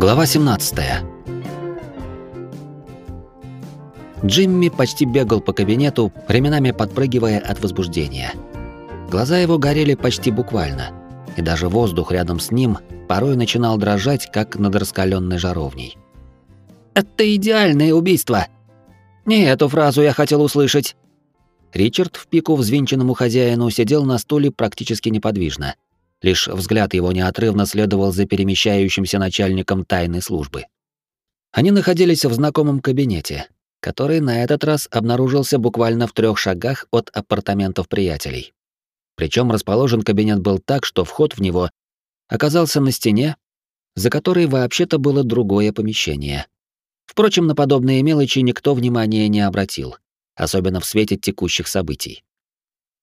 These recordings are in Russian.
Глава 17. Джимми почти бегал по кабинету, временами подпрыгивая от возбуждения. Глаза его горели почти буквально, и даже воздух рядом с ним порой начинал дрожать, как над раскаленной жаровней. «Это идеальное убийство!» «Не эту фразу я хотел услышать!» Ричард в пику взвинченному хозяину сидел на стуле практически неподвижно, Лишь взгляд его неотрывно следовал за перемещающимся начальником тайной службы. Они находились в знакомом кабинете, который на этот раз обнаружился буквально в трех шагах от апартаментов приятелей. Причем расположен кабинет был так, что вход в него оказался на стене, за которой вообще-то было другое помещение. Впрочем, на подобные мелочи никто внимания не обратил, особенно в свете текущих событий.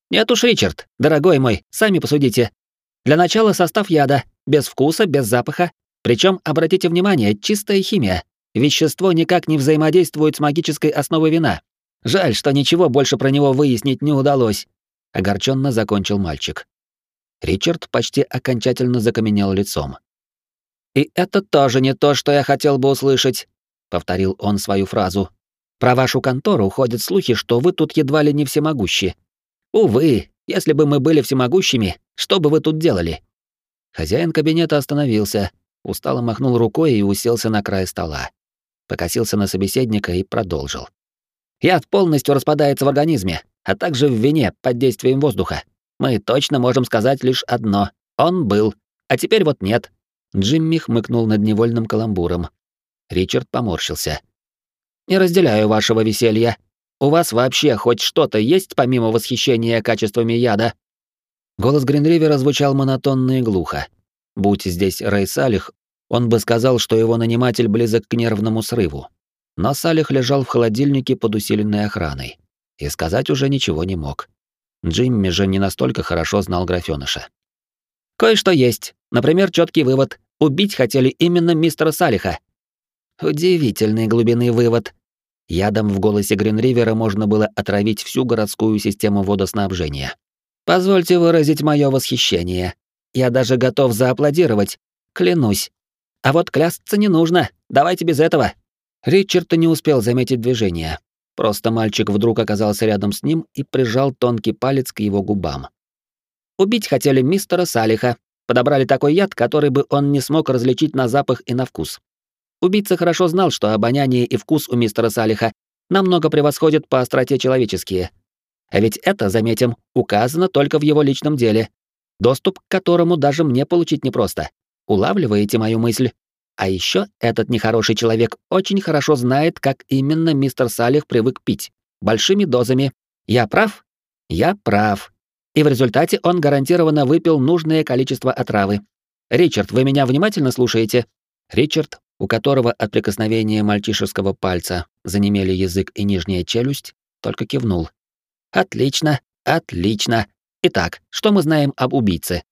«Нет уж, Ричард, дорогой мой, сами посудите, для начала состав яда, без вкуса, без запаха. Причем, обратите внимание, чистая химия. Вещество никак не взаимодействует с магической основой вина. Жаль, что ничего больше про него выяснить не удалось. Огорченно закончил мальчик. Ричард почти окончательно закаменел лицом. «И это тоже не то, что я хотел бы услышать», — повторил он свою фразу. «Про вашу контору ходят слухи, что вы тут едва ли не всемогущи. Увы, если бы мы были всемогущими, что бы вы тут делали?» Хозяин кабинета остановился, устало махнул рукой и уселся на край стола. Покосился на собеседника и продолжил. «Яд полностью распадается в организме, а также в вине под действием воздуха. Мы точно можем сказать лишь одно. Он был, а теперь вот нет». Джимми хмыкнул над невольным каламбуром. Ричард поморщился. «Не разделяю вашего веселья. У вас вообще хоть что-то есть помимо восхищения качествами яда?» Голос Гринривера звучал монотонно и глухо. Будь здесь Рэй Салих, он бы сказал, что его наниматель близок к нервному срыву. Но Салих лежал в холодильнике под усиленной охраной. И сказать уже ничего не мог. Джимми же не настолько хорошо знал графёныша. «Кое-что есть. Например, четкий вывод. Убить хотели именно мистера Салиха». Удивительной глубины вывод, Ядом в голосе Гринривера можно было отравить всю городскую систему водоснабжения. Позвольте выразить мое восхищение. Я даже готов зааплодировать, клянусь. А вот клясться не нужно, давайте без этого. Ричард не успел заметить движение. Просто мальчик вдруг оказался рядом с ним и прижал тонкий палец к его губам. Убить хотели мистера Салиха. Подобрали такой яд, который бы он не смог различить на запах и на вкус. Убийца хорошо знал, что обоняние и вкус у мистера Салиха намного превосходят по остроте человеческие. А ведь это, заметим, указано только в его личном деле, доступ к которому даже мне получить непросто. Улавливаете мою мысль? А еще этот нехороший человек очень хорошо знает, как именно мистер Салих привык пить. Большими дозами. Я прав? Я прав. И в результате он гарантированно выпил нужное количество отравы. Ричард, вы меня внимательно слушаете? Ричард у которого от прикосновения мальчишеского пальца занемели язык и нижняя челюсть, только кивнул. «Отлично, отлично. Итак, что мы знаем об убийце?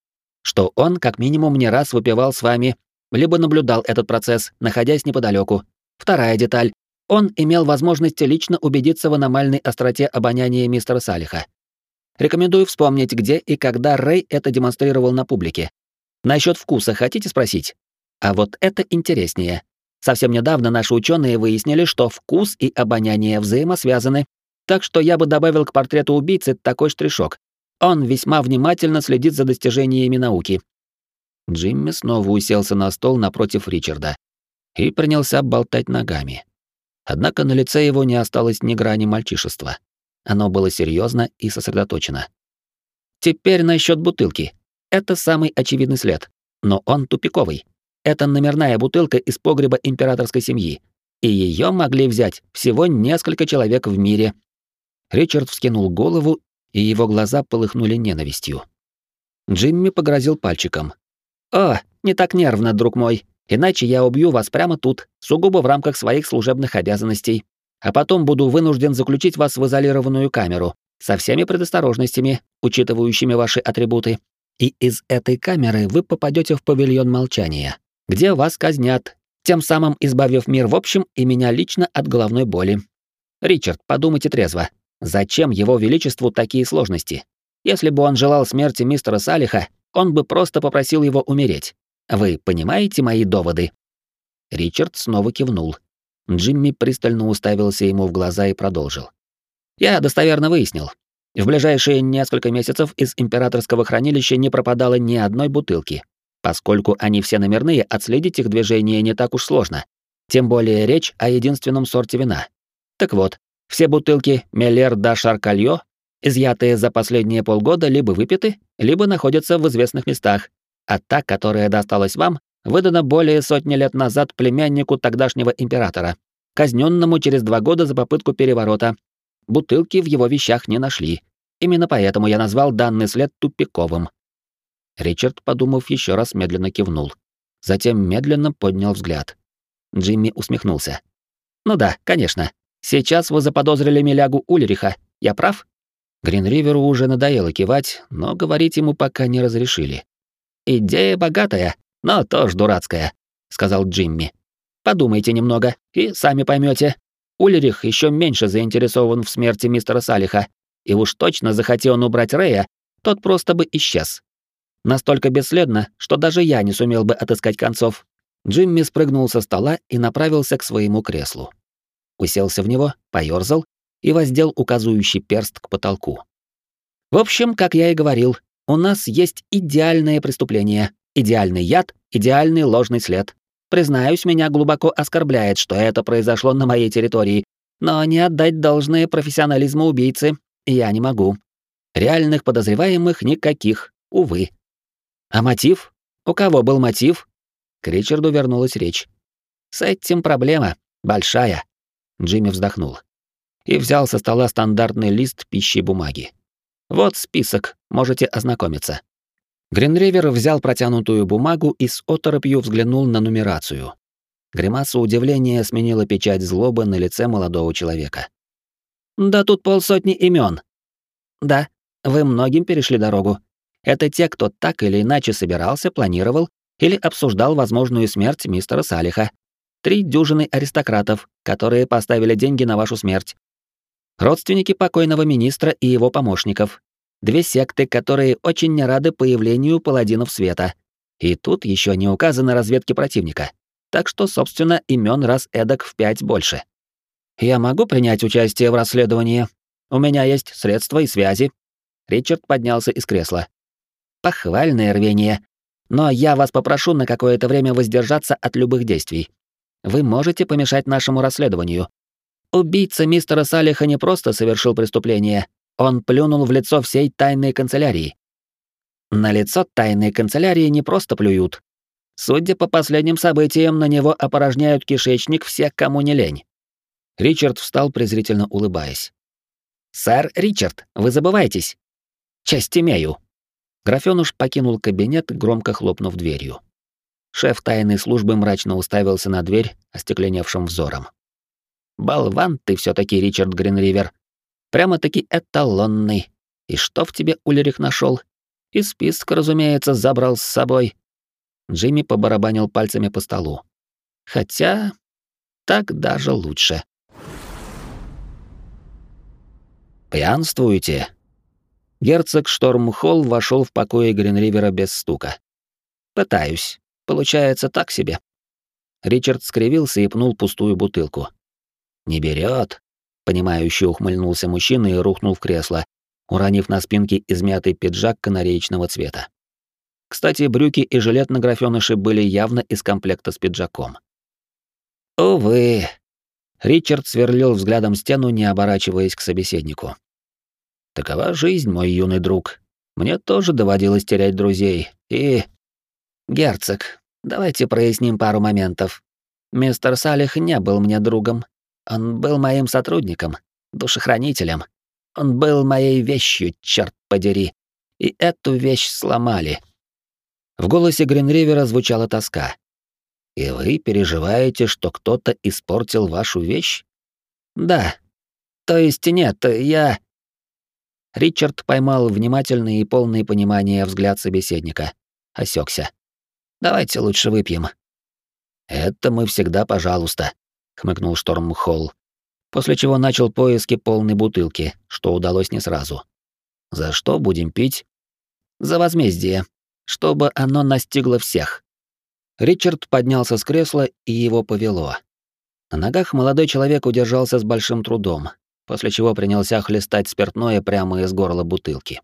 Что он, как минимум, не раз выпивал с вами, либо наблюдал этот процесс, находясь неподалеку. Вторая деталь. Он имел возможность лично убедиться в аномальной остроте обоняния мистера Салиха. Рекомендую вспомнить, где и когда Рэй это демонстрировал на публике. Насчет вкуса хотите спросить? А вот это интереснее. Совсем недавно наши ученые выяснили, что вкус и обоняние взаимосвязаны. Так что я бы добавил к портрету убийцы такой штришок. Он весьма внимательно следит за достижениями науки. Джимми снова уселся на стол напротив Ричарда и принялся болтать ногами. Однако на лице его не осталось ни грани мальчишества. Оно было серьезно и сосредоточено. Теперь насчет бутылки. Это самый очевидный след, но он тупиковый. Это номерная бутылка из погреба императорской семьи, и ее могли взять всего несколько человек в мире. Ричард вскинул голову, и его глаза полыхнули ненавистью. Джимми погрозил пальчиком. «О, не так нервно, друг мой, иначе я убью вас прямо тут, сугубо в рамках своих служебных обязанностей, а потом буду вынужден заключить вас в изолированную камеру со всеми предосторожностями, учитывающими ваши атрибуты. И из этой камеры вы попадете в павильон молчания где вас казнят, тем самым избавив мир в общем и меня лично от головной боли. Ричард, подумайте трезво. Зачем его величеству такие сложности? Если бы он желал смерти мистера Салиха, он бы просто попросил его умереть. Вы понимаете мои доводы? Ричард снова кивнул. Джимми пристально уставился ему в глаза и продолжил. «Я достоверно выяснил. В ближайшие несколько месяцев из императорского хранилища не пропадало ни одной бутылки. Поскольку они все номерные, отследить их движение не так уж сложно. Тем более речь о единственном сорте вина. Так вот, все бутылки Меллер да Шаркальо, изъятые за последние полгода, либо выпиты, либо находятся в известных местах, а та, которая досталась вам, выдана более сотни лет назад племяннику тогдашнего императора, казненному через два года за попытку переворота. Бутылки в его вещах не нашли. Именно поэтому я назвал данный след тупиковым. Ричард, подумав еще раз, медленно кивнул. Затем медленно поднял взгляд. Джимми усмехнулся. «Ну да, конечно. Сейчас вы заподозрили Милягу Ульриха. Я прав?» Гринриверу уже надоело кивать, но говорить ему пока не разрешили. «Идея богатая, но тоже дурацкая», — сказал Джимми. «Подумайте немного, и сами поймете. Ульрих еще меньше заинтересован в смерти мистера Салиха, и уж точно захотел он убрать Рэя, тот просто бы исчез. Настолько бесследно, что даже я не сумел бы отыскать концов. Джимми спрыгнул со стола и направился к своему креслу уселся в него, поёрзал и воздел указывающий перст к потолку. В общем, как я и говорил, у нас есть идеальное преступление, идеальный яд, идеальный ложный след. Признаюсь, меня глубоко оскорбляет, что это произошло на моей территории, но не отдать должное профессионализму убийцы я не могу. Реальных подозреваемых никаких, увы. А мотив? У кого был мотив? К Ричарду вернулась речь. С этим проблема большая. Джимми вздохнул. И взял со стола стандартный лист пищи бумаги. Вот список, можете ознакомиться. Гринривер взял протянутую бумагу и с оторопью взглянул на нумерацию. Гримаса удивления сменила печать злобы на лице молодого человека. «Да тут полсотни имен. «Да, вы многим перешли дорогу. Это те, кто так или иначе собирался, планировал или обсуждал возможную смерть мистера Салиха три дюжины аристократов, которые поставили деньги на вашу смерть, родственники покойного министра и его помощников, две секты, которые очень не рады появлению паладинов света. И тут еще не указаны разведки противника. Так что, собственно, имен раз эдак в пять больше. Я могу принять участие в расследовании. У меня есть средства и связи. Ричард поднялся из кресла. Похвальное рвение. Но я вас попрошу на какое-то время воздержаться от любых действий. Вы можете помешать нашему расследованию. Убийца мистера Салиха не просто совершил преступление, он плюнул в лицо всей тайной канцелярии. На лицо тайной канцелярии не просто плюют. Судя по последним событиям, на него опорожняют кишечник все, кому не лень. Ричард встал, презрительно улыбаясь. «Сэр Ричард, вы забываетесь?» «Честь имею». Графёныш покинул кабинет, громко хлопнув дверью. Шеф тайной службы мрачно уставился на дверь остекленевшим взором. «Болван ты все таки Ричард Гринривер. Прямо-таки эталонный. И что в тебе Ульрих нашел? И список, разумеется, забрал с собой». Джимми побарабанил пальцами по столу. «Хотя... так даже лучше». «Пьянствуете?» Герцог Штормхолл вошел в покои Гринривера без стука. «Пытаюсь. Получается так себе. Ричард скривился и пнул пустую бутылку. Не берет. Понимающе ухмыльнулся мужчина и рухнул в кресло, уронив на спинке измятый пиджак канареечного цвета. Кстати, брюки и жилет на графёныше были явно из комплекта с пиджаком. Увы. Ричард сверлил взглядом стену, не оборачиваясь к собеседнику. Такова жизнь, мой юный друг. Мне тоже доводилось терять друзей, и «Герцог, давайте проясним пару моментов. Мистер Салих не был мне другом. Он был моим сотрудником, душехранителем. Он был моей вещью, черт подери. И эту вещь сломали». В голосе Гринривера звучала тоска. «И вы переживаете, что кто-то испортил вашу вещь?» «Да. То есть нет, я...» Ричард поймал внимательный и полный понимания взгляд собеседника. Осекся. Давайте лучше выпьем». «Это мы всегда, пожалуйста», — хмыкнул Шторм Холл, после чего начал поиски полной бутылки, что удалось не сразу. «За что будем пить?» «За возмездие, чтобы оно настигло всех». Ричард поднялся с кресла, и его повело. На ногах молодой человек удержался с большим трудом, после чего принялся хлестать спиртное прямо из горла бутылки.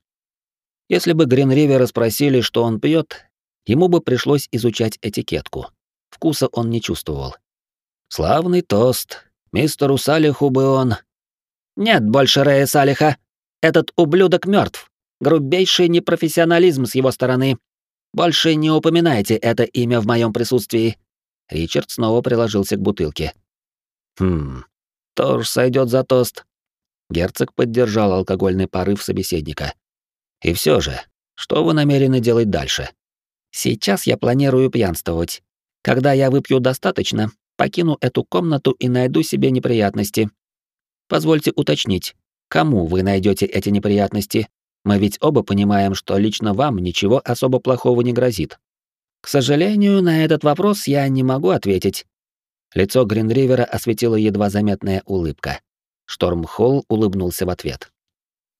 Если бы Гринривера спросили, что он пьет, ему бы пришлось изучать этикетку. Вкуса он не чувствовал. Славный тост. Мистеру Салиху бы он... Нет больше Рея Салиха. Этот ублюдок мертв. Грубейший непрофессионализм с его стороны. Больше не упоминайте это имя в моем присутствии. Ричард снова приложился к бутылке. Хм, тоже сойдет за тост. Герцог поддержал алкогольный порыв собеседника. И все же, что вы намерены делать дальше? Сейчас я планирую пьянствовать. Когда я выпью достаточно, покину эту комнату и найду себе неприятности. Позвольте уточнить, кому вы найдете эти неприятности? Мы ведь оба понимаем, что лично вам ничего особо плохого не грозит. К сожалению, на этот вопрос я не могу ответить. Лицо Гринривера осветила едва заметная улыбка. Штормхолл улыбнулся в ответ.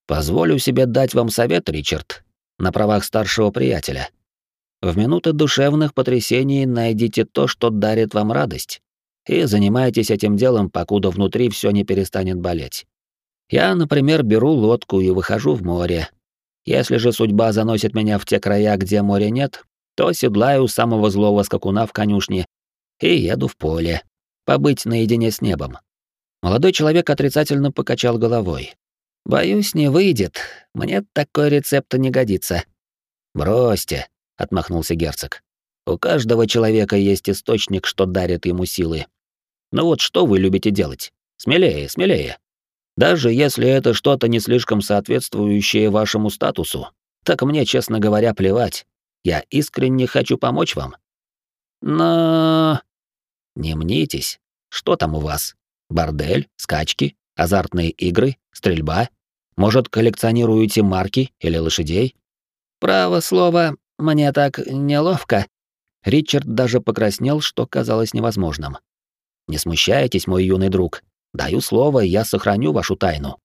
Позволю себе дать вам совет, Ричард, на правах старшего приятеля. В минуты душевных потрясений найдите то, что дарит вам радость, и занимайтесь этим делом, покуда внутри все не перестанет болеть. Я, например, беру лодку и выхожу в море. Если же судьба заносит меня в те края, где моря нет, то седлаю самого злого скакуна в конюшне и еду в поле, побыть наедине с небом. Молодой человек отрицательно покачал головой. Боюсь, не выйдет. Мне такой рецепт не годится. Бросьте, отмахнулся герцог. У каждого человека есть источник, что дарит ему силы. Ну вот что вы любите делать? Смелее, смелее. Даже если это что-то не слишком соответствующее вашему статусу, так мне, честно говоря, плевать. Я искренне хочу помочь вам. Но... Не мнитесь. Что там у вас? Бордель? Скачки? Азартные игры? Стрельба? Может, коллекционируете марки или лошадей? Право слово, мне так неловко. Ричард даже покраснел, что казалось невозможным. Не смущайтесь, мой юный друг. Даю слово, я сохраню вашу тайну.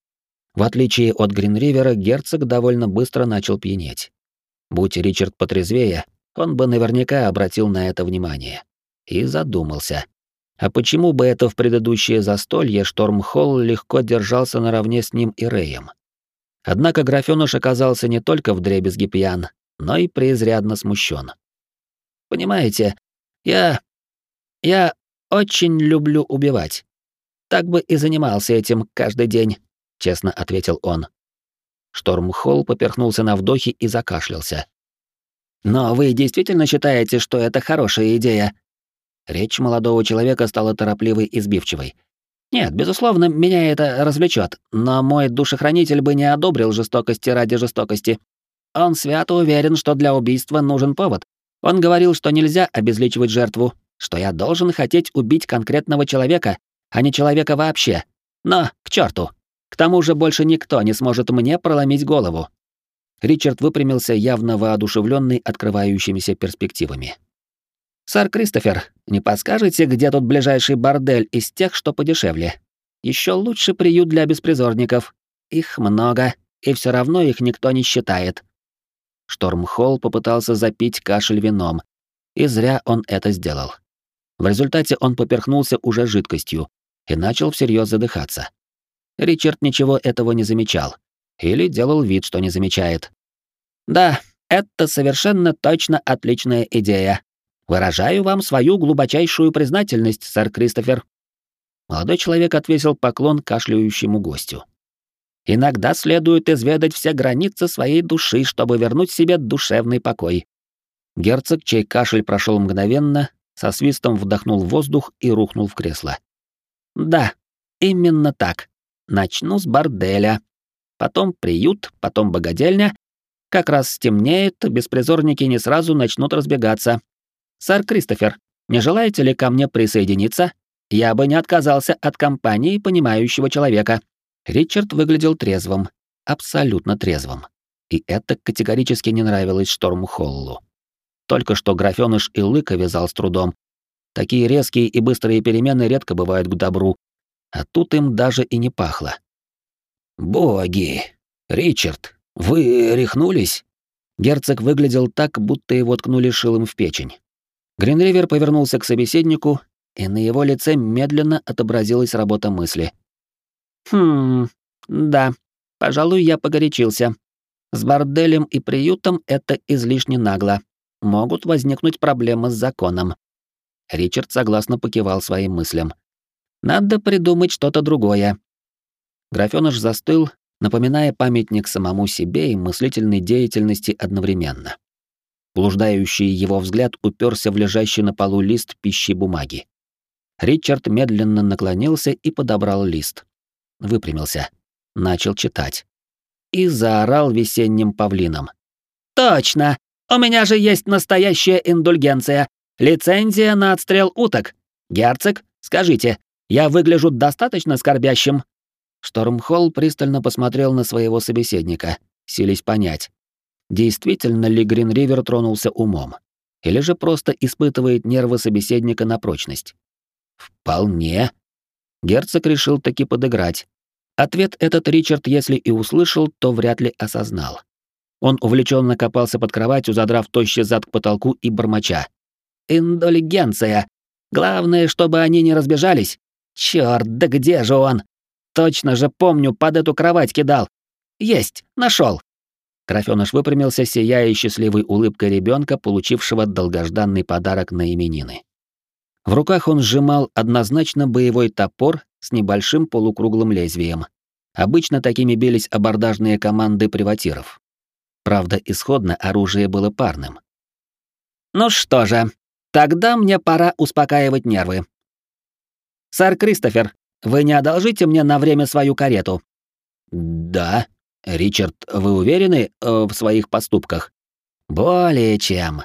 В отличие от Гринривера, герцог довольно быстро начал пьянеть. Будь Ричард потрезвее, он бы наверняка обратил на это внимание. И задумался. А почему бы это в предыдущее застолье Штормхолл легко держался наравне с ним и Рэем? Однако графёныш оказался не только вдребезги пьян, но и преизрядно смущен. «Понимаете, я... я очень люблю убивать. Так бы и занимался этим каждый день», — честно ответил он. Штормхолл поперхнулся на вдохе и закашлялся. «Но вы действительно считаете, что это хорошая идея?» Речь молодого человека стала торопливой и сбивчивой. «Нет, безусловно, меня это развлечет, но мой душехранитель бы не одобрил жестокости ради жестокости. Он свято уверен, что для убийства нужен повод. Он говорил, что нельзя обезличивать жертву, что я должен хотеть убить конкретного человека, а не человека вообще. Но, к черту! К тому же больше никто не сможет мне проломить голову». Ричард выпрямился, явно воодушевленный открывающимися перспективами. «Сэр Кристофер, не подскажете, где тут ближайший бордель из тех, что подешевле? Еще лучше приют для беспризорников. Их много, и все равно их никто не считает». Штормхолл попытался запить кашель вином, и зря он это сделал. В результате он поперхнулся уже жидкостью и начал всерьез задыхаться. Ричард ничего этого не замечал. Или делал вид, что не замечает. «Да, это совершенно точно отличная идея», Выражаю вам свою глубочайшую признательность, сэр Кристофер. Молодой человек отвесил поклон кашляющему гостю. Иногда следует изведать все границы своей души, чтобы вернуть себе душевный покой. Герцог, чей кашель прошел мгновенно, со свистом вдохнул воздух и рухнул в кресло. Да, именно так. Начну с борделя. Потом приют, потом богадельня. Как раз стемнеет, беспризорники не сразу начнут разбегаться, «Сэр Кристофер, не желаете ли ко мне присоединиться? Я бы не отказался от компании понимающего человека». Ричард выглядел трезвым, абсолютно трезвым. И это категорически не нравилось Шторму Холлу. Только что графёныш и лыка вязал с трудом. Такие резкие и быстрые перемены редко бывают к добру, а тут им даже и не пахло. «Боги! Ричард, вы рехнулись?» Герцог выглядел так, будто его ткнули шилом в печень. Гринривер повернулся к собеседнику, и на его лице медленно отобразилась работа мысли. «Хм, да, пожалуй, я погорячился. С борделем и приютом это излишне нагло. Могут возникнуть проблемы с законом». Ричард согласно покивал своим мыслям. «Надо придумать что-то другое». Графёныш застыл, напоминая памятник самому себе и мыслительной деятельности одновременно. Блуждающий его взгляд уперся в лежащий на полу лист пищи бумаги. Ричард медленно наклонился и подобрал лист. Выпрямился. Начал читать. И заорал весенним павлином. «Точно! У меня же есть настоящая индульгенция. Лицензия на отстрел уток. Герцог, скажите, я выгляжу достаточно скорбящим?» Штормхолл пристально посмотрел на своего собеседника, сились понять, действительно ли Гринривер тронулся умом, или же просто испытывает нервы собеседника на прочность. Вполне. Герцог решил таки подыграть. Ответ этот Ричард, если и услышал, то вряд ли осознал. Он увлеченно копался под кроватью, задрав тощий зад к потолку и бормоча. «Индулигенция! Главное, чтобы они не разбежались! Чёрт, да где же он? Точно же помню, под эту кровать кидал! Есть, нашел. Графёныш выпрямился, сияя счастливой улыбкой ребенка, получившего долгожданный подарок на именины. В руках он сжимал однозначно боевой топор с небольшим полукруглым лезвием. Обычно такими бились абордажные команды приватиров. Правда, исходно оружие было парным. «Ну что же, тогда мне пора успокаивать нервы. Сэр Кристофер, вы не одолжите мне на время свою карету?» «Да», Ричард, вы уверены э, в своих поступках? Более чем.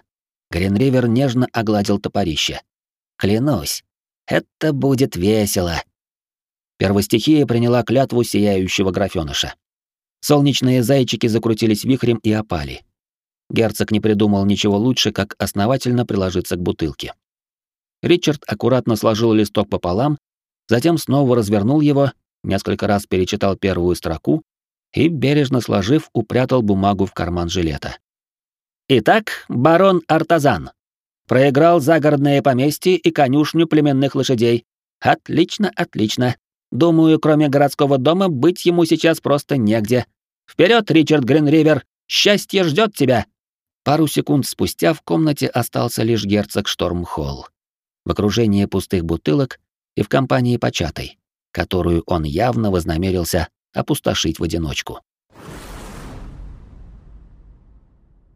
Гринривер нежно огладил топорище. Клянусь, это будет весело. Первостихия приняла клятву сияющего графёныша. Солнечные зайчики закрутились вихрем и опали. Герцог не придумал ничего лучше, как основательно приложиться к бутылке. Ричард аккуратно сложил листок пополам, затем снова развернул его, несколько раз перечитал первую строку и, бережно сложив, упрятал бумагу в карман жилета. Итак, барон Артазан. Проиграл загородное поместье и конюшню племенных лошадей. Отлично, отлично. Думаю, кроме городского дома, быть ему сейчас просто негде. Вперед, Ричард Гринривер! Счастье ждет тебя!» Пару секунд спустя в комнате остался лишь герцог Штормхолл. В окружении пустых бутылок и в компании початой, которую он явно вознамерился опустошить в одиночку.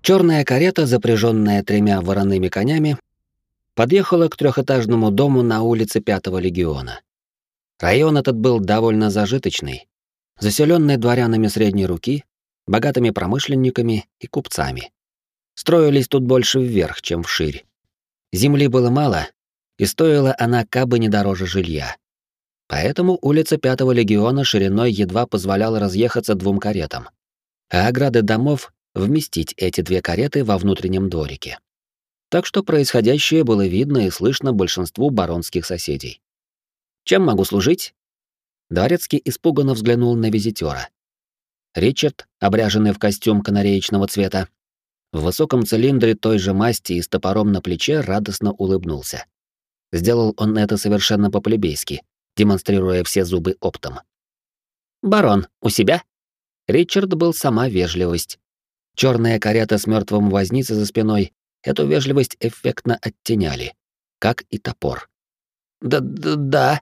Черная карета, запряженная тремя вороными конями, подъехала к трехэтажному дому на улице Пятого легиона. Район этот был довольно зажиточный, заселенный дворянами средней руки, богатыми промышленниками и купцами. Строились тут больше вверх, чем вширь. Земли было мало, и стоила она кабы не дороже жилья. Поэтому улица Пятого легиона шириной едва позволяла разъехаться двум каретам, а ограды домов вместить эти две кареты во внутреннем дворике. Так что происходящее было видно и слышно большинству баронских соседей. «Чем могу служить?» Дворецкий испуганно взглянул на визитера. Ричард, обряженный в костюм канареечного цвета, в высоком цилиндре той же масти и с топором на плече радостно улыбнулся. Сделал он это совершенно по-плебейски, демонстрируя все зубы оптом. «Барон, у себя?» Ричард был сама вежливость. Черная карета с мертвым возницей за спиной эту вежливость эффектно оттеняли, как и топор. «Да-да-да.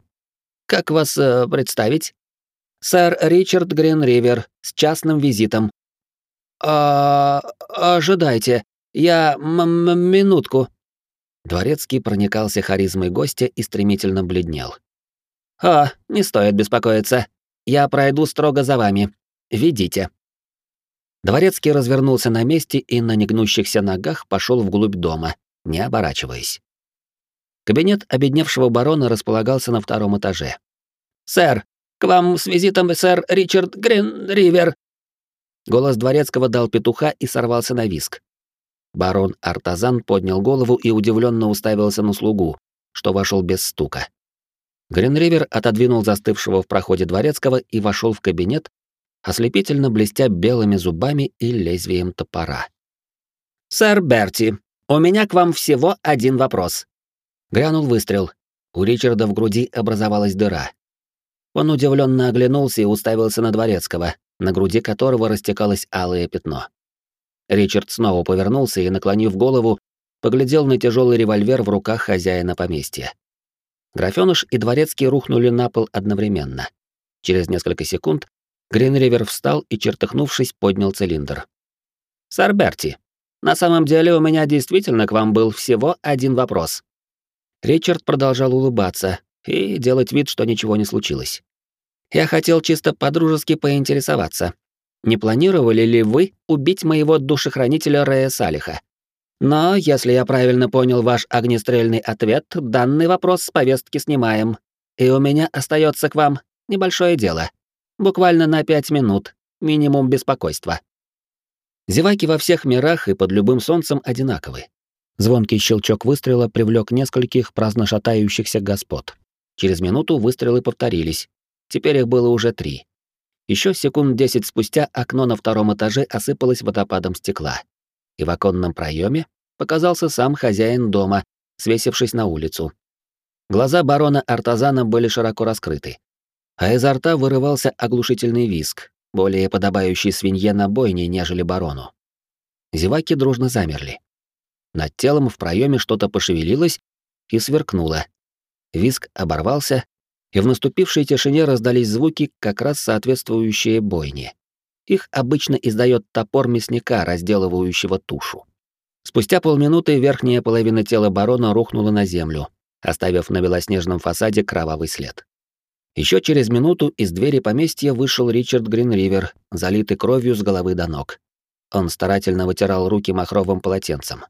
Как вас э, представить?» «Сэр Ричард Гринривер с частным визитом». «А... ожидайте. Я... Минутку». Дворецкий проникался харизмой гостя и стремительно бледнел. «О, не стоит беспокоиться. Я пройду строго за вами. Ведите». Дворецкий развернулся на месте и на негнущихся ногах пошел вглубь дома, не оборачиваясь. Кабинет обедневшего барона располагался на втором этаже. «Сэр, к вам с визитом сэр Ричард Гринривер!» Голос дворецкого дал петуха и сорвался на виск. Барон Артазан поднял голову и удивленно уставился на слугу, что вошел без стука. Гринривер отодвинул застывшего в проходе дворецкого и вошел в кабинет, ослепительно блестя белыми зубами и лезвием топора. «Сэр Берти, У меня к вам всего один вопрос. Грянул выстрел. У Ричарда в груди образовалась дыра. Он удивленно оглянулся и уставился на дворецкого, на груди которого растекалось алое пятно. Ричард снова повернулся и, наклонив голову, поглядел на тяжелый револьвер в руках хозяина поместья. Графёныш и дворецкий рухнули на пол одновременно. Через несколько секунд Гринривер встал и, чертыхнувшись, поднял цилиндр. «Сэр Берти, на самом деле у меня действительно к вам был всего один вопрос». Ричард продолжал улыбаться и делать вид, что ничего не случилось. «Я хотел чисто по-дружески поинтересоваться. Не планировали ли вы убить моего душехранителя Рея Салиха? Но, если я правильно понял ваш огнестрельный ответ, данный вопрос с повестки снимаем. И у меня остается к вам небольшое дело. Буквально на пять минут. Минимум беспокойства. Зеваки во всех мирах и под любым солнцем одинаковы. Звонкий щелчок выстрела привлек нескольких праздно шатающихся господ. Через минуту выстрелы повторились. Теперь их было уже три. Еще секунд десять спустя окно на втором этаже осыпалось водопадом стекла. И в оконном проеме показался сам хозяин дома, свесившись на улицу. Глаза барона Артазана были широко раскрыты а изо рта вырывался оглушительный виск, более подобающий свинье на бойне, нежели барону. Зеваки дружно замерли. Над телом в проеме что-то пошевелилось и сверкнуло. Виск оборвался, и в наступившей тишине раздались звуки, как раз соответствующие бойне. Их обычно издает топор мясника, разделывающего тушу. Спустя полминуты верхняя половина тела барона рухнула на землю, оставив на белоснежном фасаде кровавый след. Еще через минуту из двери поместья вышел Ричард Гринривер, залитый кровью с головы до ног. Он старательно вытирал руки махровым полотенцем.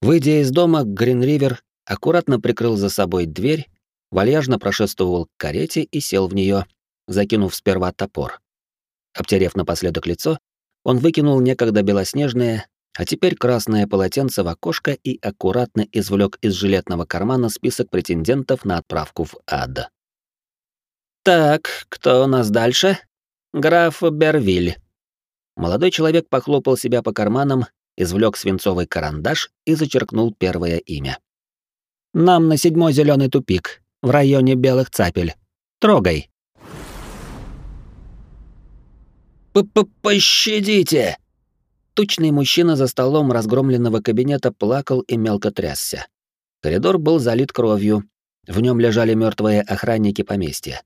Выйдя из дома, Гринривер аккуратно прикрыл за собой дверь, вальяжно прошествовал к карете и сел в нее, закинув сперва топор. Обтерев напоследок лицо, он выкинул некогда белоснежное, а теперь красное полотенце в окошко и аккуратно извлек из жилетного кармана список претендентов на отправку в ад. «Так, кто у нас дальше?» «Граф Бервиль». Молодой человек похлопал себя по карманам, извлек свинцовый карандаш и зачеркнул первое имя. «Нам на седьмой зеленый тупик, в районе Белых Цапель. Трогай». П -п «Пощадите!» Тучный мужчина за столом разгромленного кабинета плакал и мелко трясся. Коридор был залит кровью, в нем лежали мертвые охранники поместья.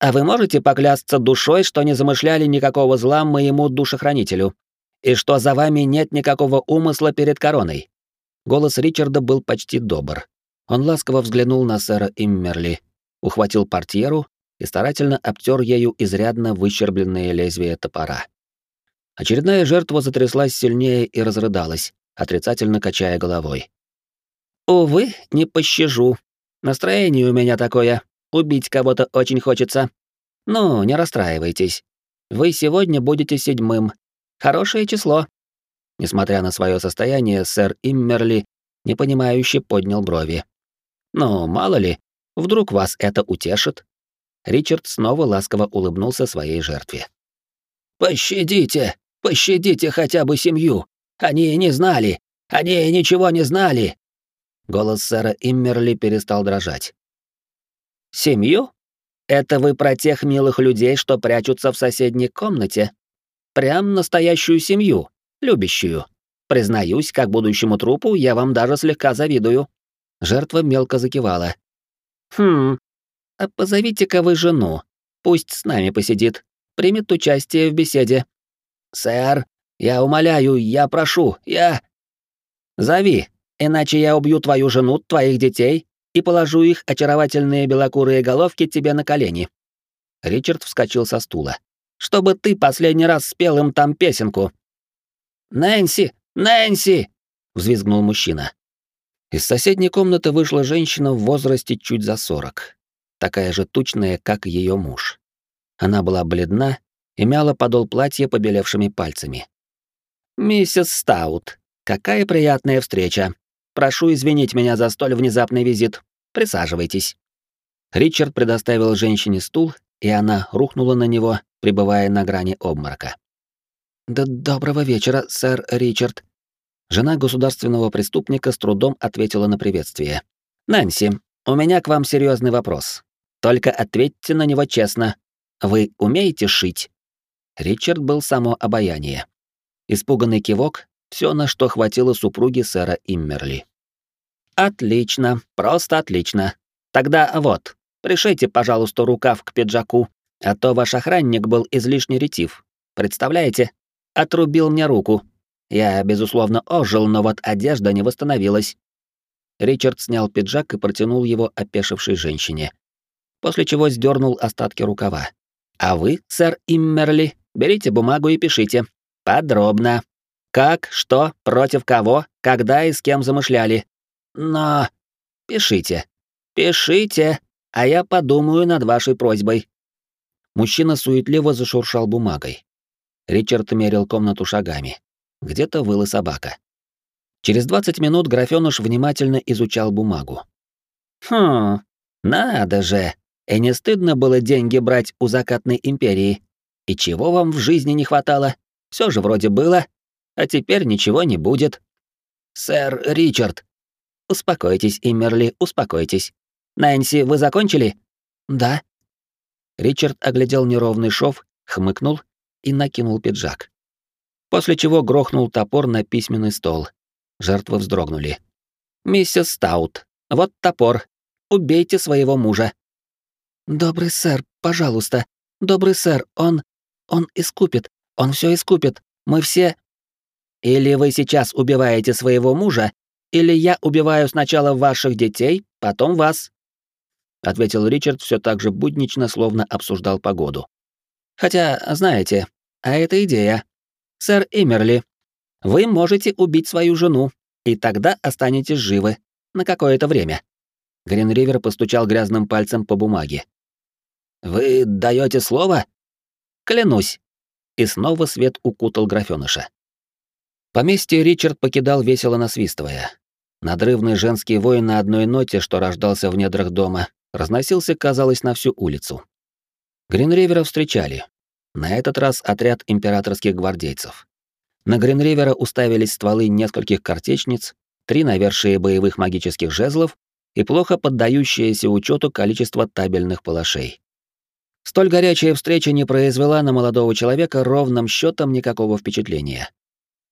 А вы можете поклясться душой, что не замышляли никакого зла моему душехранителю, и что за вами нет никакого умысла перед короной?» Голос Ричарда был почти добр. Он ласково взглянул на сэра Иммерли, ухватил портьеру и старательно обтер ею изрядно выщербленное лезвие топора. Очередная жертва затряслась сильнее и разрыдалась, отрицательно качая головой. «Увы, не пощажу. Настроение у меня такое, Убить кого-то очень хочется. Ну, не расстраивайтесь. Вы сегодня будете седьмым. Хорошее число. Несмотря на свое состояние, сэр Иммерли непонимающе поднял брови. Ну, мало ли, вдруг вас это утешит. Ричард снова ласково улыбнулся своей жертве. Пощадите, пощадите хотя бы семью. Они не знали, они ничего не знали. Голос сэра Иммерли перестал дрожать. Семью? Это вы про тех милых людей, что прячутся в соседней комнате? Прям настоящую семью, любящую. Признаюсь, как будущему трупу, я вам даже слегка завидую. Жертва мелко закивала. Хм. А позовите-ка вы жену. Пусть с нами посидит, примет участие в беседе. Сэр, я умоляю, я прошу, я Зови, иначе я убью твою жену, твоих детей и положу их очаровательные белокурые головки тебе на колени». Ричард вскочил со стула. «Чтобы ты последний раз спел им там песенку». «Нэнси! Нэнси!» — взвизгнул мужчина. Из соседней комнаты вышла женщина в возрасте чуть за сорок, такая же тучная, как ее муж. Она была бледна и мяла подол платья побелевшими пальцами. «Миссис Стаут, какая приятная встреча. Прошу извинить меня за столь внезапный визит. Присаживайтесь». Ричард предоставил женщине стул, и она рухнула на него, пребывая на грани обморока. «Да доброго вечера, сэр Ричард». Жена государственного преступника с трудом ответила на приветствие. «Нэнси, у меня к вам серьезный вопрос. Только ответьте на него честно. Вы умеете шить?» Ричард был само обаяние. Испуганный кивок — все, на что хватило супруги сэра Иммерли. «Отлично, просто отлично. Тогда вот, пришейте, пожалуйста, рукав к пиджаку, а то ваш охранник был излишне ретив. Представляете? Отрубил мне руку. Я, безусловно, ожил, но вот одежда не восстановилась. Ричард снял пиджак и протянул его опешившей женщине. После чего сдернул остатки рукава. «А вы, сэр Иммерли, берите бумагу и пишите. Подробно. Как, что, против кого, когда и с кем замышляли. Но... Пишите. Пишите, а я подумаю над вашей просьбой». Мужчина суетливо зашуршал бумагой. Ричард мерил комнату шагами. Где-то выла собака. Через 20 минут графёныш внимательно изучал бумагу. «Хм, надо же! И не стыдно было деньги брать у закатной империи. И чего вам в жизни не хватало? Все же вроде было, а теперь ничего не будет. Сэр Ричард. Успокойтесь, Иммерли, успокойтесь. Нэнси, вы закончили? Да. Ричард оглядел неровный шов, хмыкнул и накинул пиджак. После чего грохнул топор на письменный стол. Жертвы вздрогнули. «Миссис Стаут, вот топор. Убейте своего мужа». «Добрый сэр, пожалуйста. Добрый сэр, он... он искупит. Он все искупит. Мы все...» «Или вы сейчас убиваете своего мужа, или я убиваю сначала ваших детей, потом вас», — ответил Ричард все так же буднично, словно обсуждал погоду. «Хотя, знаете, а это идея. Сэр Эмерли, вы можете убить свою жену, и тогда останетесь живы. На какое-то время». Гринривер постучал грязным пальцем по бумаге. «Вы даете слово?» «Клянусь». И снова свет укутал графёныша. Поместье Ричард покидал весело насвистывая. Надрывный женский вой на одной ноте, что рождался в недрах дома, разносился, казалось, на всю улицу. Гринривера встречали. На этот раз отряд императорских гвардейцев. На Гринривера уставились стволы нескольких картечниц, три навершие боевых магических жезлов и плохо поддающееся учету количество табельных палашей. Столь горячая встреча не произвела на молодого человека ровным счетом никакого впечатления.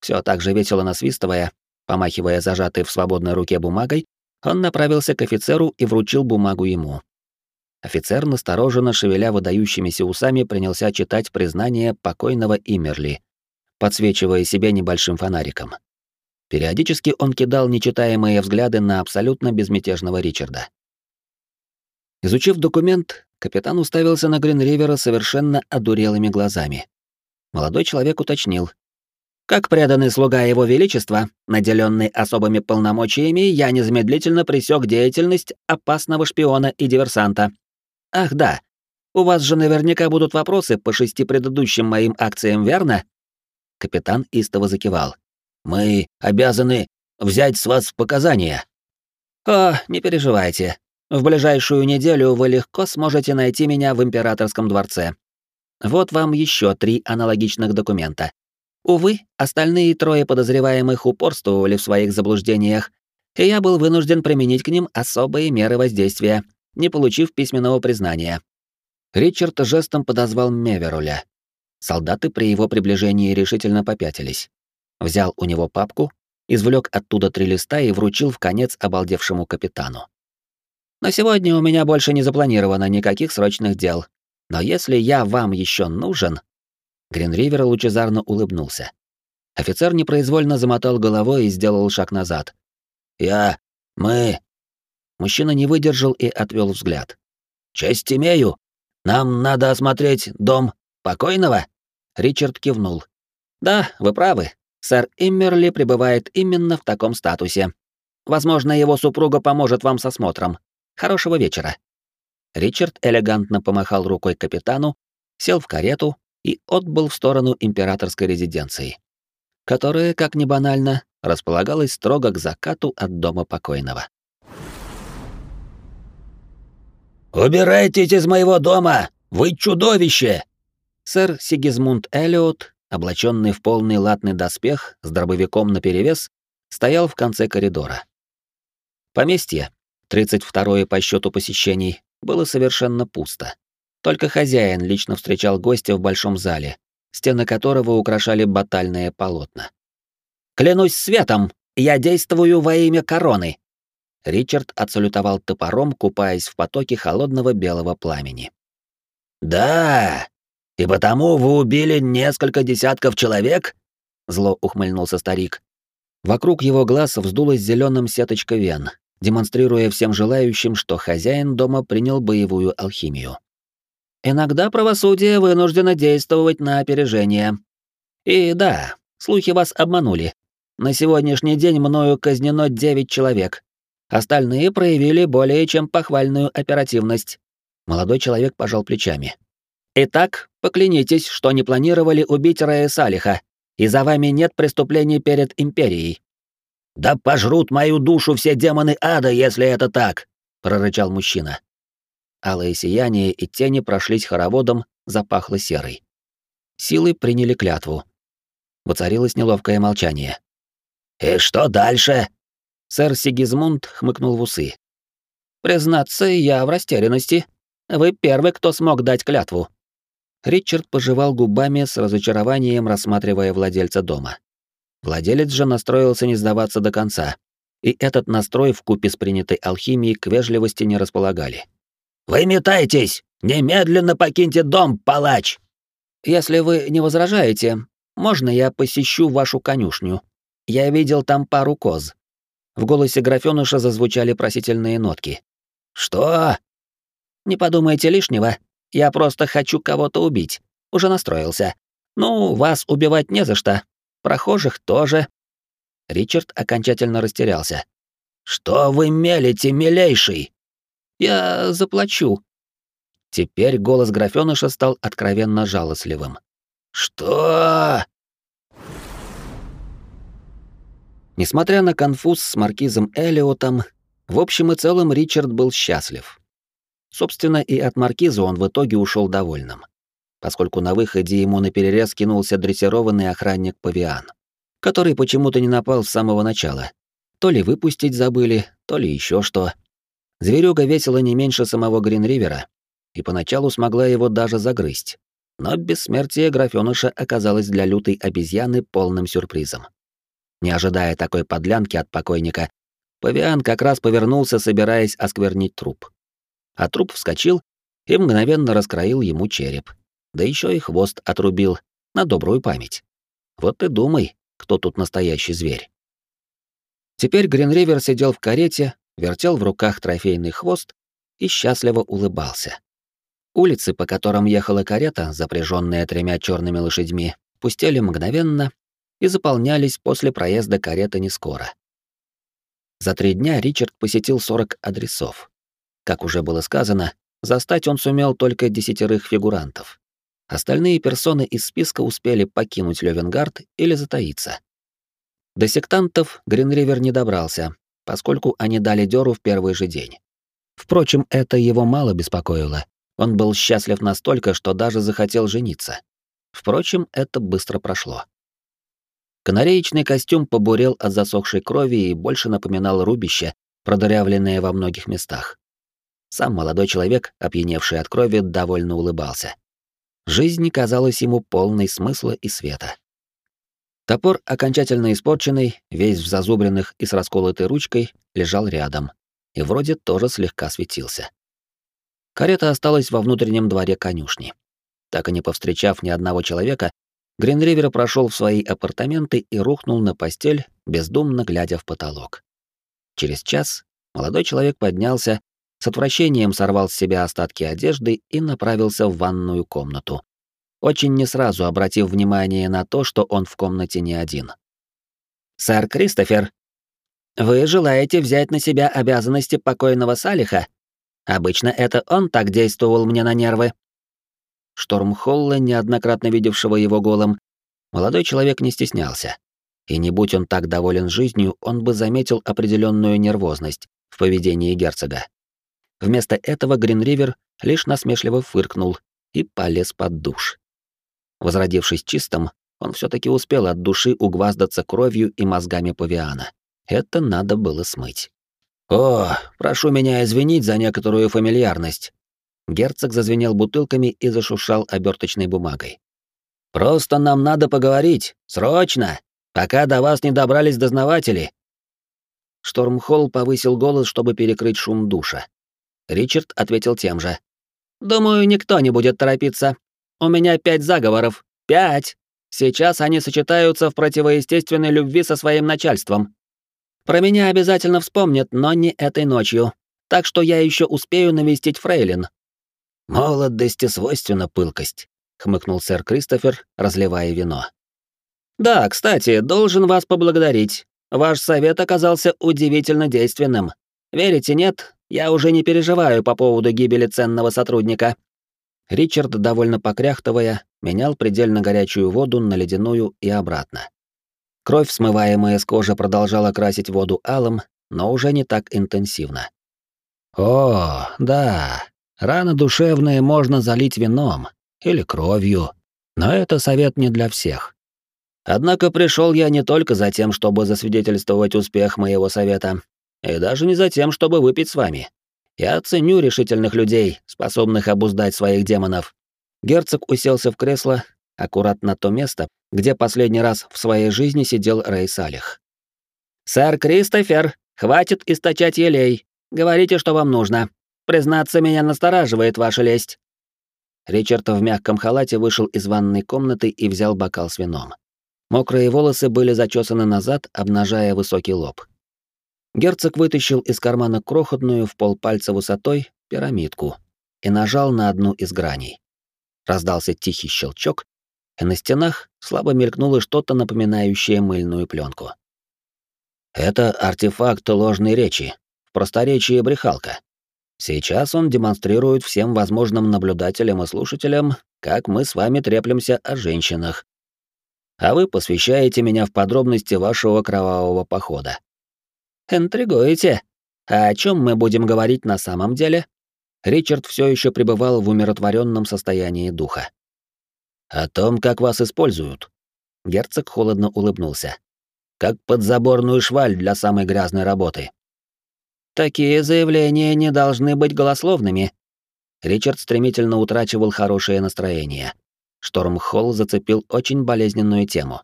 Все так же весело насвистывая, помахивая зажатой в свободной руке бумагой, он направился к офицеру и вручил бумагу ему. Офицер, настороженно шевеля выдающимися усами, принялся читать признание покойного Имерли, подсвечивая себя небольшим фонариком. Периодически он кидал нечитаемые взгляды на абсолютно безмятежного Ричарда. Изучив документ, Капитан уставился на Гринривера совершенно одурелыми глазами. Молодой человек уточнил. «Как преданный слуга Его Величества, наделенный особыми полномочиями, я незамедлительно пресек деятельность опасного шпиона и диверсанта. Ах да, у вас же наверняка будут вопросы по шести предыдущим моим акциям, верно?» Капитан истово закивал. «Мы обязаны взять с вас показания». «О, не переживайте. В ближайшую неделю вы легко сможете найти меня в императорском дворце. Вот вам еще три аналогичных документа. Увы, остальные трое подозреваемых упорствовали в своих заблуждениях, и я был вынужден применить к ним особые меры воздействия, не получив письменного признания. Ричард жестом подозвал Меверуля. Солдаты при его приближении решительно попятились. Взял у него папку, извлек оттуда три листа и вручил в конец обалдевшему капитану. На сегодня у меня больше не запланировано никаких срочных дел. Но если я вам еще нужен...» Гринривер лучезарно улыбнулся. Офицер непроизвольно замотал головой и сделал шаг назад. «Я... мы...» Мужчина не выдержал и отвел взгляд. «Честь имею. Нам надо осмотреть дом покойного?» Ричард кивнул. «Да, вы правы. Сэр Иммерли пребывает именно в таком статусе. Возможно, его супруга поможет вам с осмотром. Хорошего вечера. Ричард элегантно помахал рукой капитану, сел в карету и отбыл в сторону императорской резиденции, которая, как ни банально, располагалась строго к закату от дома покойного. «Убирайтесь из моего дома! Вы чудовище!» Сэр Сигизмунд Эллиот, облаченный в полный латный доспех с дробовиком наперевес, стоял в конце коридора. Поместье, 32-е по счету посещений, было совершенно пусто. Только хозяин лично встречал гостя в большом зале, стены которого украшали батальные полотна. «Клянусь светом, я действую во имя короны!» Ричард отсалютовал топором, купаясь в потоке холодного белого пламени. «Да, и потому вы убили несколько десятков человек?» Зло ухмыльнулся старик. Вокруг его глаз вздулась зеленым сеточка вен, демонстрируя всем желающим, что хозяин дома принял боевую алхимию. «Иногда правосудие вынуждено действовать на опережение. И да, слухи вас обманули. На сегодняшний день мною казнено девять человек. Остальные проявили более чем похвальную оперативность. Молодой человек пожал плечами. Итак, поклянитесь, что не планировали убить Рея Салиха, и за вами нет преступлений перед Империей. Да пожрут мою душу все демоны ада, если это так, прорычал мужчина. Алые сияния и тени прошлись хороводом, запахло серой. Силы приняли клятву. Воцарилось неловкое молчание. «И что дальше?» Сэр Сигизмунд хмыкнул в усы. «Признаться, я в растерянности. Вы первый, кто смог дать клятву». Ричард пожевал губами с разочарованием, рассматривая владельца дома. Владелец же настроился не сдаваться до конца, и этот настрой в купе с принятой алхимией к вежливости не располагали. «Вы метайтесь! Немедленно покиньте дом, палач!» «Если вы не возражаете, можно я посещу вашу конюшню? Я видел там пару коз. В голосе графёныша зазвучали просительные нотки. «Что?» «Не подумайте лишнего. Я просто хочу кого-то убить. Уже настроился. Ну, вас убивать не за что. Прохожих тоже». Ричард окончательно растерялся. «Что вы мелите, милейший?» «Я заплачу». Теперь голос графёныша стал откровенно жалостливым. «Что?» Несмотря на конфуз с маркизом Элиотом, в общем и целом Ричард был счастлив. Собственно, и от маркиза он в итоге ушел довольным, поскольку на выходе ему на перерез кинулся дрессированный охранник Павиан, который почему-то не напал с самого начала. То ли выпустить забыли, то ли еще что. Зверюга весила не меньше самого Гринривера, и поначалу смогла его даже загрызть. Но бессмертие графёныша оказалось для лютой обезьяны полным сюрпризом. Не ожидая такой подлянки от покойника, Павиан как раз повернулся, собираясь осквернить труп. А труп вскочил и мгновенно раскроил ему череп. Да еще и хвост отрубил, на добрую память. Вот и думай, кто тут настоящий зверь. Теперь Гринривер сидел в карете, вертел в руках трофейный хвост и счастливо улыбался. Улицы, по которым ехала карета, запряженная тремя черными лошадьми, пустели мгновенно, и заполнялись после проезда кареты не скоро. За три дня Ричард посетил 40 адресов. Как уже было сказано, застать он сумел только десятерых фигурантов. Остальные персоны из списка успели покинуть Левенгард или затаиться. До сектантов Гринривер не добрался, поскольку они дали дёру в первый же день. Впрочем, это его мало беспокоило. Он был счастлив настолько, что даже захотел жениться. Впрочем, это быстро прошло. Канареечный костюм побурел от засохшей крови и больше напоминал рубище, продырявленное во многих местах. Сам молодой человек, опьяневший от крови, довольно улыбался. Жизнь казалась ему полной смысла и света. Топор, окончательно испорченный, весь в зазубренных и с расколотой ручкой, лежал рядом, и вроде тоже слегка светился. Карета осталась во внутреннем дворе конюшни. Так и не повстречав ни одного человека, Гринривер прошел в свои апартаменты и рухнул на постель, бездумно глядя в потолок. Через час молодой человек поднялся, с отвращением сорвал с себя остатки одежды и направился в ванную комнату, очень не сразу обратив внимание на то, что он в комнате не один. «Сэр Кристофер, вы желаете взять на себя обязанности покойного Салиха? Обычно это он так действовал мне на нервы», Штормхолла, неоднократно видевшего его голым, молодой человек не стеснялся. И не будь он так доволен жизнью, он бы заметил определенную нервозность в поведении герцога. Вместо этого Гринривер лишь насмешливо фыркнул и полез под душ. Возродившись чистым, он все таки успел от души угваздаться кровью и мозгами павиана. Это надо было смыть. «О, прошу меня извинить за некоторую фамильярность». Герцог зазвенел бутылками и зашуршал оберточной бумагой. «Просто нам надо поговорить, срочно, пока до вас не добрались дознаватели». Штормхолл повысил голос, чтобы перекрыть шум душа. Ричард ответил тем же. «Думаю, никто не будет торопиться. У меня пять заговоров. Пять! Сейчас они сочетаются в противоестественной любви со своим начальством. Про меня обязательно вспомнят, но не этой ночью. Так что я еще успею навестить Фрейлин. Молодости свойственна пылкость, хмыкнул сэр Кристофер, разливая вино. Да, кстати, должен вас поблагодарить. Ваш совет оказался удивительно действенным. Верите, нет? Я уже не переживаю по поводу гибели ценного сотрудника. Ричард, довольно покряхтывая, менял предельно горячую воду на ледяную и обратно. Кровь, смываемая с кожи, продолжала красить воду алым, но уже не так интенсивно. О, да, раны душевные можно залить вином или кровью, но это совет не для всех. Однако пришел я не только за тем, чтобы засвидетельствовать успех моего совета, и даже не за тем, чтобы выпить с вами. Я ценю решительных людей, способных обуздать своих демонов. Герцог уселся в кресло, аккуратно то место, где последний раз в своей жизни сидел Рэй Салих. «Сэр Кристофер, хватит источать елей. Говорите, что вам нужно. Признаться, меня настораживает ваша лесть». Ричард в мягком халате вышел из ванной комнаты и взял бокал с вином. Мокрые волосы были зачесаны назад, обнажая высокий лоб. Герцог вытащил из кармана крохотную в полпальца высотой пирамидку и нажал на одну из граней. Раздался тихий щелчок, и на стенах слабо мелькнуло что-то напоминающее мыльную пленку. Это артефакт ложной речи, в просторечии брехалка. Сейчас он демонстрирует всем возможным наблюдателям и слушателям, как мы с вами треплемся о женщинах. А вы посвящаете меня в подробности вашего кровавого похода. Интригуете. А о чем мы будем говорить на самом деле? Ричард все еще пребывал в умиротворенном состоянии духа. О том, как вас используют. Герцог холодно улыбнулся. Как подзаборную шваль для самой грязной работы. Такие заявления не должны быть голословными. Ричард стремительно утрачивал хорошее настроение. Штормхолл зацепил очень болезненную тему.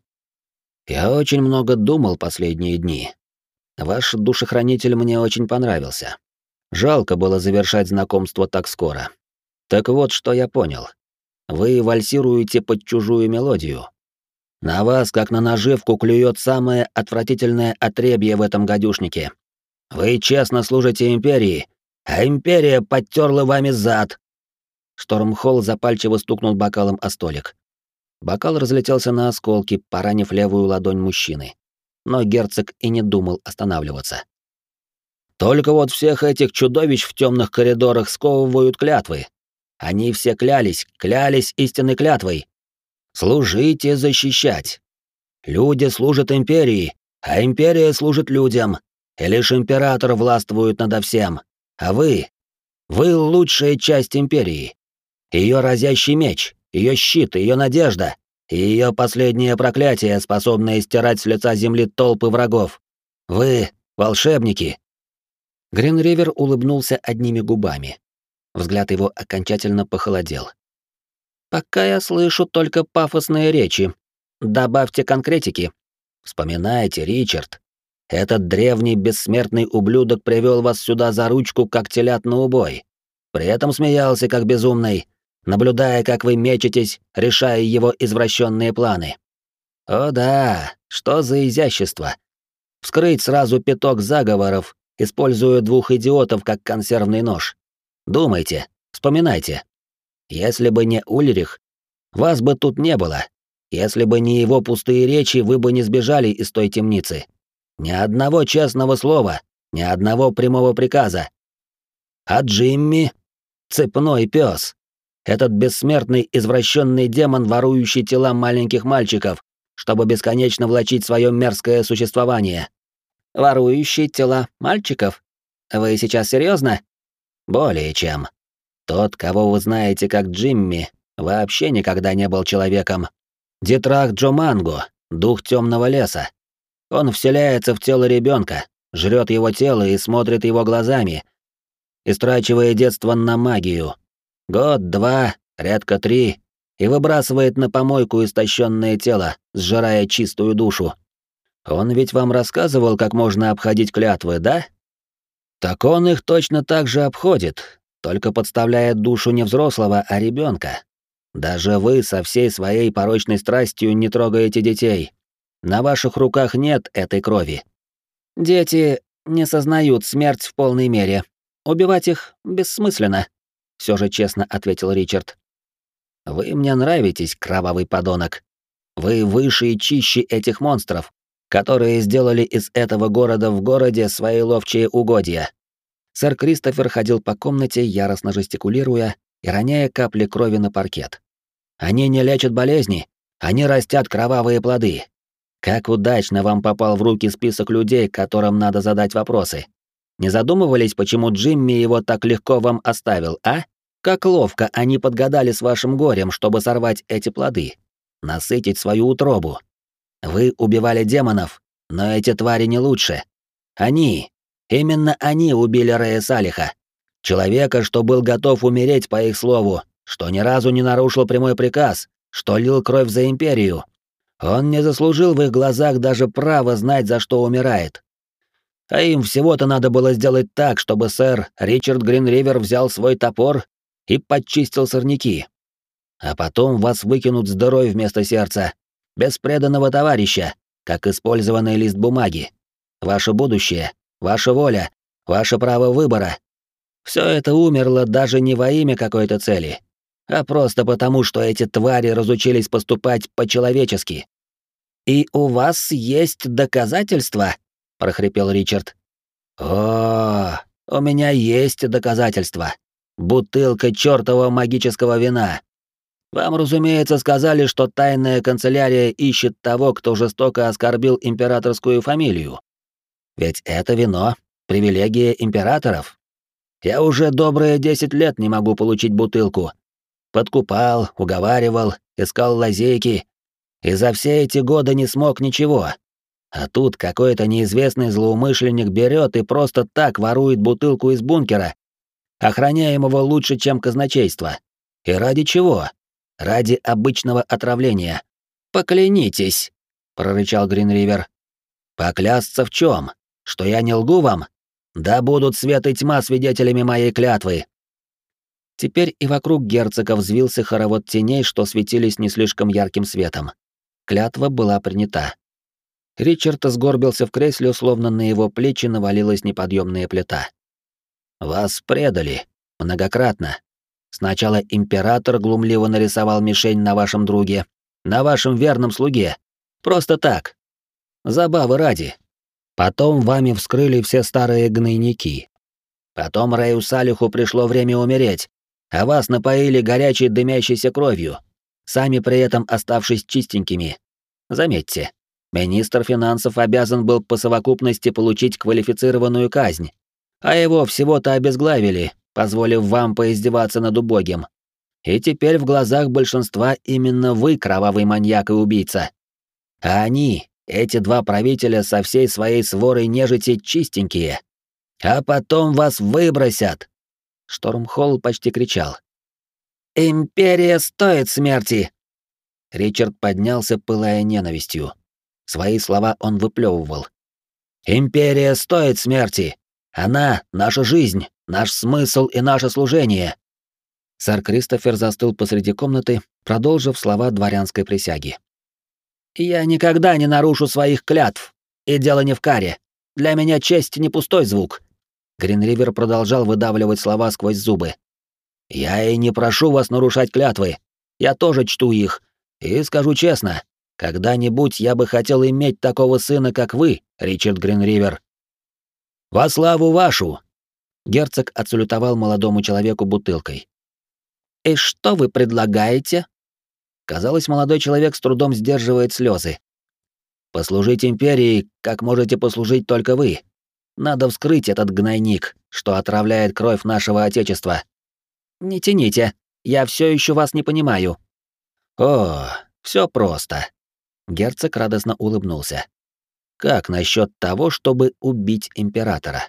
Я очень много думал последние дни. Ваш душехранитель мне очень понравился. Жалко было завершать знакомство так скоро. Так вот, что я понял. Вы вальсируете под чужую мелодию. На вас, как на наживку, клюет самое отвратительное отребье в этом гадюшнике. Вы честно служите империи, а империя подтерла вами зад. Штормхолл запальчиво стукнул бокалом о столик. Бокал разлетелся на осколки, поранив левую ладонь мужчины. Но герцог и не думал останавливаться. Только вот всех этих чудовищ в темных коридорах сковывают клятвы, они все клялись, клялись истинной клятвой. Служить и защищать. Люди служат империи, а империя служит людям. И лишь император властвует надо всем. А вы? Вы лучшая часть империи. Ее разящий меч, ее щит, ее надежда и ее последнее проклятие, способное стирать с лица земли толпы врагов. Вы — волшебники. Гринривер улыбнулся одними губами, Взгляд его окончательно похолодел. «Пока я слышу только пафосные речи. Добавьте конкретики». «Вспоминайте, Ричард. Этот древний бессмертный ублюдок привел вас сюда за ручку, как телят на убой. При этом смеялся, как безумный, наблюдая, как вы мечетесь, решая его извращенные планы. О да, что за изящество! Вскрыть сразу пяток заговоров, используя двух идиотов как консервный нож. Думайте, вспоминайте. Если бы не Ульрих, вас бы тут не было. Если бы не его пустые речи, вы бы не сбежали из той темницы. Ни одного честного слова, ни одного прямого приказа. А Джимми — цепной пес. Этот бессмертный извращенный демон, ворующий тела маленьких мальчиков, чтобы бесконечно влачить свое мерзкое существование. Ворующий тела мальчиков? Вы сейчас серьезно? Более чем. Тот, кого вы знаете как Джимми, вообще никогда не был человеком. Дитрах Джоманго, дух темного леса. Он вселяется в тело ребенка, жрет его тело и смотрит его глазами, истрачивая детство на магию. Год, два, редко три, и выбрасывает на помойку истощенное тело, сжирая чистую душу. Он ведь вам рассказывал, как можно обходить клятвы, да? Так он их точно так же обходит, только подставляет душу не взрослого, а ребенка. Даже вы со всей своей порочной страстью не трогаете детей. На ваших руках нет этой крови. Дети не сознают смерть в полной мере. Убивать их бессмысленно, все же честно ответил Ричард. Вы мне нравитесь, кровавый подонок. Вы выше и чище этих монстров, которые сделали из этого города в городе свои ловчие угодья. Сэр Кристофер ходил по комнате, яростно жестикулируя и роняя капли крови на паркет. Они не лечат болезни, они растят кровавые плоды. Как удачно вам попал в руки список людей, которым надо задать вопросы. Не задумывались, почему Джимми его так легко вам оставил, а? Как ловко они подгадали с вашим горем, чтобы сорвать эти плоды, насытить свою утробу. Вы убивали демонов, но эти твари не лучше. Они, именно они убили Рея Салиха, человека, что был готов умереть по их слову, что ни разу не нарушил прямой приказ, что лил кровь за империю. Он не заслужил в их глазах даже права знать, за что умирает. А им всего-то надо было сделать так, чтобы сэр Ричард Гринривер взял свой топор и подчистил сорняки. А потом вас выкинут с дырой вместо сердца, без преданного товарища, как использованный лист бумаги. Ваше будущее, ваша воля, ваше право выбора. Все это умерло даже не во имя какой-то цели, а просто потому, что эти твари разучились поступать по-человечески. «И у вас есть доказательства?» — прохрипел Ричард. «О, у меня есть доказательства. Бутылка чёртова магического вина. Вам, разумеется, сказали, что тайная канцелярия ищет того, кто жестоко оскорбил императорскую фамилию. Ведь это вино — привилегия императоров. Я уже добрые десять лет не могу получить бутылку. Подкупал, уговаривал, искал лазейки. И за все эти годы не смог ничего. А тут какой-то неизвестный злоумышленник берет и просто так ворует бутылку из бункера охраняемого лучше, чем казначейство. И ради чего? Ради обычного отравления. Поклянитесь, прорычал Гринривер. Поклясться в чем? Что я не лгу вам? Да будут свет и тьма свидетелями моей клятвы. Теперь и вокруг герцога взвился хоровод теней, что светились не слишком ярким светом. Клятва была принята. Ричард сгорбился в кресле, словно на его плечи навалилась неподъемная плита. Вас предали. Многократно. Сначала император глумливо нарисовал мишень на вашем друге, на вашем верном слуге. Просто так. Забавы ради. Потом вами вскрыли все старые гнойники. Потом Рэю Салиху пришло время умереть, а вас напоили горячей дымящейся кровью, сами при этом оставшись чистенькими. Заметьте, министр финансов обязан был по совокупности получить квалифицированную казнь, а его всего-то обезглавили, позволив вам поиздеваться над убогим. И теперь в глазах большинства именно вы кровавый маньяк и убийца. А они, эти два правителя со всей своей сворой нежити чистенькие. А потом вас выбросят. Штормхолл почти кричал. «Империя стоит смерти!» Ричард поднялся, пылая ненавистью. Свои слова он выплевывал. «Империя стоит смерти! Она — наша жизнь, наш смысл и наше служение. Сэр Кристофер застыл посреди комнаты, продолжив слова дворянской присяги. «Я никогда не нарушу своих клятв. И дело не в каре. Для меня честь не пустой звук». Гринривер продолжал выдавливать слова сквозь зубы. «Я и не прошу вас нарушать клятвы. Я тоже чту их. И скажу честно, когда-нибудь я бы хотел иметь такого сына, как вы, Ричард Гринривер. Во славу вашу!» Герцог отсалютовал молодому человеку бутылкой. «И что вы предлагаете?» Казалось, молодой человек с трудом сдерживает слезы. «Послужить империи, как можете послужить только вы. Надо вскрыть этот гнойник, что отравляет кровь нашего Отечества». «Не тяните, я все еще вас не понимаю». «О, все просто». Герцог радостно улыбнулся. Как насчет того, чтобы убить императора?